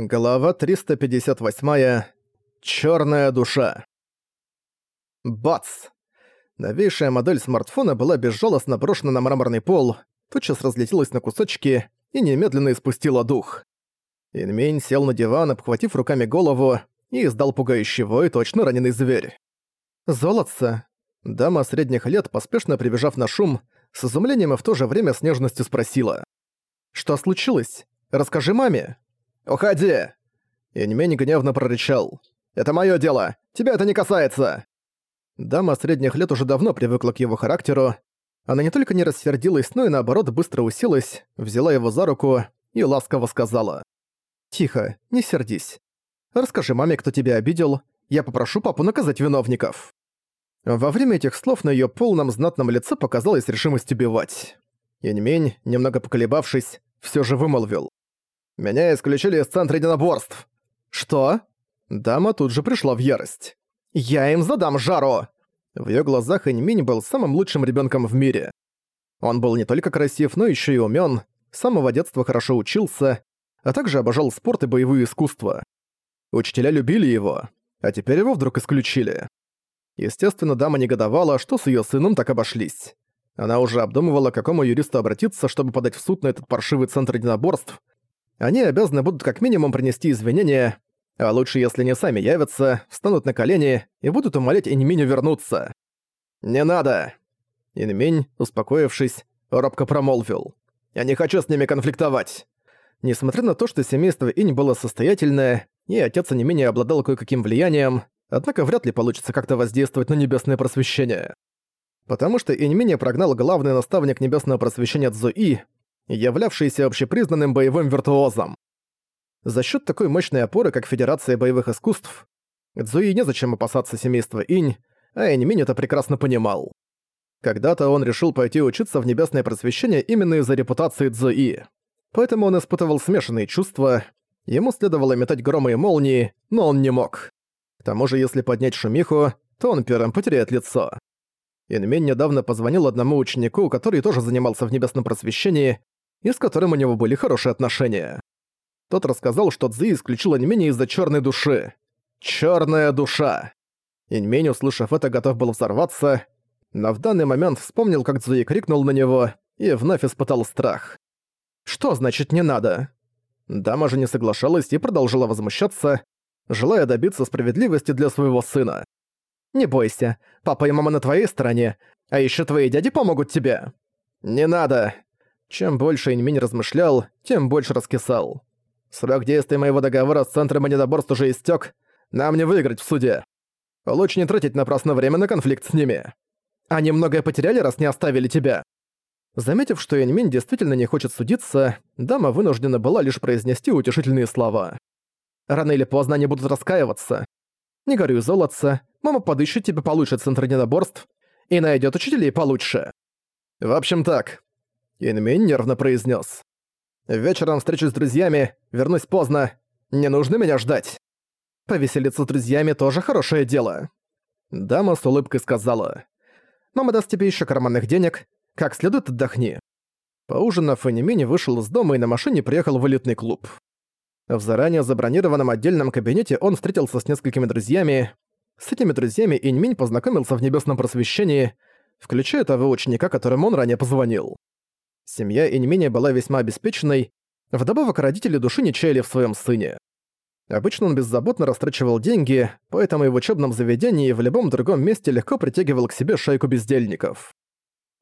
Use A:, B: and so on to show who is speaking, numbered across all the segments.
A: Глава 358. Чёрная душа. Бац! Новейшая модель смартфона была безжалостно брошена на мраморный пол, тотчас разлетелась на кусочки и немедленно испустила дух. Инмень сел на диван, обхватив руками голову, и издал пугающий вой точно раненый зверь. «Золотце!» Дама средних лет, поспешно прибежав на шум, с изумлением и в то же время с нежностью спросила. «Что случилось? Расскажи маме!» «Уходи!» Иньмень гневно прорычал. «Это моё дело! Тебя это не касается!» Дама средних лет уже давно привыкла к его характеру. Она не только не рассердилась, но и наоборот быстро уселась, взяла его за руку и ласково сказала. «Тихо, не сердись. Расскажи маме, кто тебя обидел. Я попрошу папу наказать виновников». Во время этих слов на её полном знатном лице показалась решимость убивать. Яньмень, немного поколебавшись, всё же вымолвил. Меня исключили из центра единоборств. Что? Дама тут же пришла в ярость. Я им задам жару. В её глазах Иньминь был самым лучшим ребёнком в мире. Он был не только красив, но ещё и умён, с самого детства хорошо учился, а также обожал спорт и боевые искусства. Учителя любили его, а теперь его вдруг исключили. Естественно, дама негодовала, что с её сыном так обошлись. Она уже обдумывала, к какому юристу обратиться, чтобы подать в суд на этот паршивый центр единоборств, они обязаны будут как минимум принести извинения, а лучше, если не сами явятся, встанут на колени и будут умолять Иньминю вернуться. «Не надо!» Инминь, успокоившись, робко промолвил. «Я не хочу с ними конфликтовать!» Несмотря на то, что семейство Инь было состоятельное, и отец не менее обладал кое-каким влиянием, однако вряд ли получится как-то воздействовать на небесное просвещение. Потому что Инь прогнал главный наставник небесного просвещения Цзуи, являвшийся общепризнанным боевым виртуозом. За счет такой мощной опоры, как Федерация боевых искусств, Цзуи незачем опасаться семейства Инь, а Эньминь это прекрасно понимал. Когда-то он решил пойти учиться в небесное просвещение именно из-за репутации Цзуи. Поэтому он испытывал смешанные чувства, ему следовало метать громы и молнии, но он не мог. К тому же, если поднять шумиху, то он первым потеряет лицо. Инмень недавно позвонил одному ученику, который тоже занимался в небесном просвещении, и с которым у него были хорошие отношения. Тот рассказал, что Цзи исключила Ньмень из-за черной души. Черная душа! Иньмень, услышав это, готов был взорваться, но в данный момент вспомнил, как Цзи крикнул на него и вновь испытал страх. «Что значит «не надо»?» Дама же не соглашалась и продолжила возмущаться, желая добиться справедливости для своего сына. «Не бойся, папа и мама на твоей стороне, а еще твои дяди помогут тебе». «Не надо!» Чем больше Иньминь размышлял, тем больше раскисал. Срок действия моего договора с Центром недоборств уже истёк, нам не выиграть в суде. Лучше не тратить напрасно время на конфликт с ними. Они многое потеряли, раз не оставили тебя. Заметив, что Яньминь действительно не хочет судиться, дама вынуждена была лишь произнести утешительные слова. Рано или поздно они будут раскаиваться. Не горюй, золотца, мама подыщет тебе получше центр недоборств и найдет учителей получше. В общем так, Инмин нервно произнес: «Вечером встречусь с друзьями, вернусь поздно. Не нужно меня ждать. Повеселиться с друзьями тоже хорошее дело». Дама с улыбкой сказала. «Мама даст тебе еще карманных денег. Как следует отдохни». Поужинав, Энимини вышел из дома и на машине приехал в элитный клуб. В заранее забронированном отдельном кабинете он встретился с несколькими друзьями. С этими друзьями Иньминь познакомился в небесном просвещении, включая того ученика, которому он ранее позвонил. Семья и не менее была весьма обеспеченной, вдобавок родители души не чаяли в своем сыне. Обычно он беззаботно растрачивал деньги, поэтому и в учебном заведении и в любом другом месте легко притягивал к себе шайку бездельников.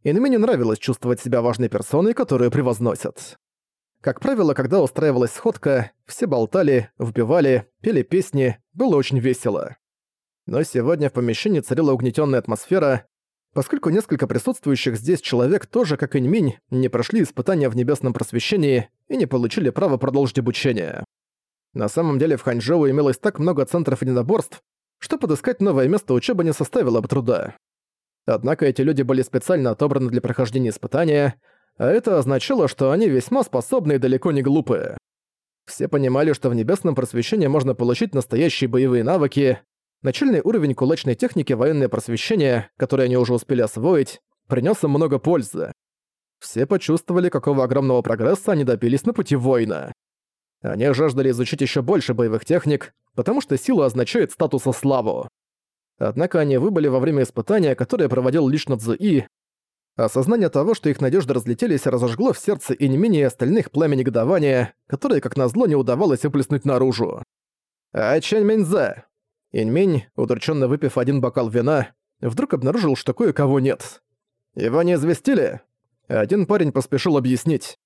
A: Инми нравилось чувствовать себя важной персоной, которую превозносят. Как правило, когда устраивалась сходка, все болтали, вбивали, пели песни, было очень весело. Но сегодня в помещении царила угнетенная атмосфера, Поскольку несколько присутствующих здесь человек тоже, как и Ньминь, не прошли испытания в небесном просвещении и не получили права продолжить обучение. На самом деле в Ханчжоу имелось так много центров единоборств, что подыскать новое место учебы не составило бы труда. Однако эти люди были специально отобраны для прохождения испытания, а это означало, что они весьма способны и далеко не глупые. Все понимали, что в небесном просвещении можно получить настоящие боевые навыки, Начальный уровень кулачной техники военное просвещение, которое они уже успели освоить, принес им много пользы. Все почувствовали, какого огромного прогресса они добились на пути воина. Они жаждали изучить еще больше боевых техник, потому что сила означает статус и славу. Однако они выбыли во время испытания, которое проводил лично Цзуи. Осознание того, что их надежды разлетелись, разожгло в сердце и не менее остальных пламя негодования, которое, как назло, не удавалось выплеснуть наружу. «А Чэнь Миньзе!» Иньмень, удрученно выпив один бокал вина, вдруг обнаружил, что кое-кого нет. «Его не известили?» Один парень поспешил объяснить.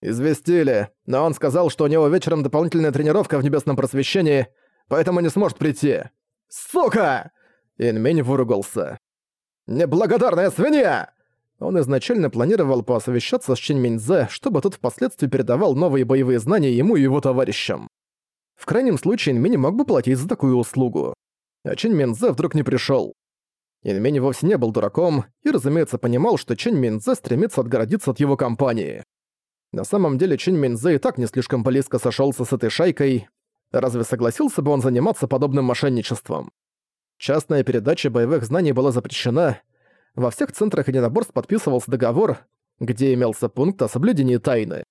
A: «Известили, но он сказал, что у него вечером дополнительная тренировка в небесном просвещении, поэтому не сможет прийти». «Сука!» Инмень выругался. «Неблагодарная свинья!» Он изначально планировал посовещаться с Чинь Миньзе, чтобы тот впоследствии передавал новые боевые знания ему и его товарищам. В крайнем случае Инмень мог бы платить за такую услугу. А Чинь Минзе вдруг не пришёл. Инмень вовсе не был дураком и, разумеется, понимал, что Чинь Минзе стремится отгородиться от его компании. На самом деле Чинь Минзе и так не слишком близко сошёлся с этой шайкой. Разве согласился бы он заниматься подобным мошенничеством? Частная передача боевых знаний была запрещена. Во всех центрах единоборств подписывался договор, где имелся пункт о соблюдении тайны.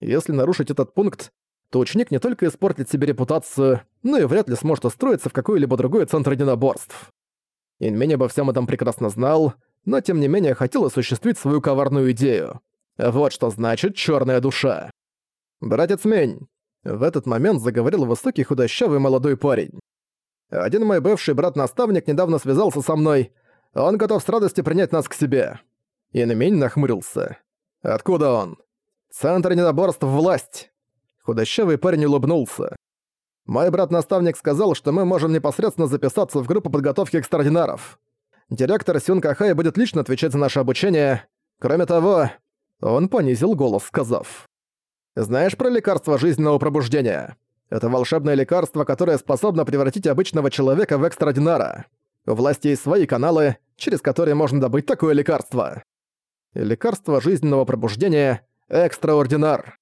A: Если нарушить этот пункт, то ученик не только испортит себе репутацию, но и вряд ли сможет устроиться в какой-либо другой центр единоборств. Инмень обо всем этом прекрасно знал, но тем не менее хотел осуществить свою коварную идею. Вот что значит черная душа. «Братец Мень!» В этот момент заговорил высокий худощавый молодой парень. «Один мой бывший брат-наставник недавно связался со мной. Он готов с радостью принять нас к себе». Инмень нахмурился. «Откуда он?» «Центр недоборств власть!» Худощавый парень улыбнулся. «Мой брат-наставник сказал, что мы можем непосредственно записаться в группу подготовки экстраординаров. Директор Сюн Кахай будет лично отвечать за наше обучение. Кроме того...» Он понизил голос, сказав. «Знаешь про лекарство жизненного пробуждения? Это волшебное лекарство, которое способно превратить обычного человека в экстраординара. У власти есть свои каналы, через которые можно добыть такое лекарство. Лекарство жизненного пробуждения – экстраординар.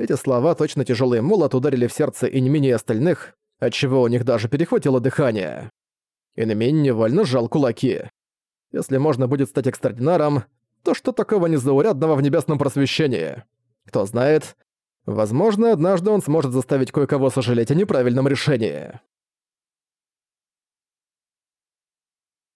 A: Эти слова, точно тяжелый молот, ударили в сердце и не менее остальных, отчего у них даже перехватило дыхание. Инмень невольно сжал кулаки. Если можно будет стать экстраординаром, то что такого незаурядного в небесном просвещении? Кто знает, возможно, однажды он сможет заставить кое-кого сожалеть о неправильном решении.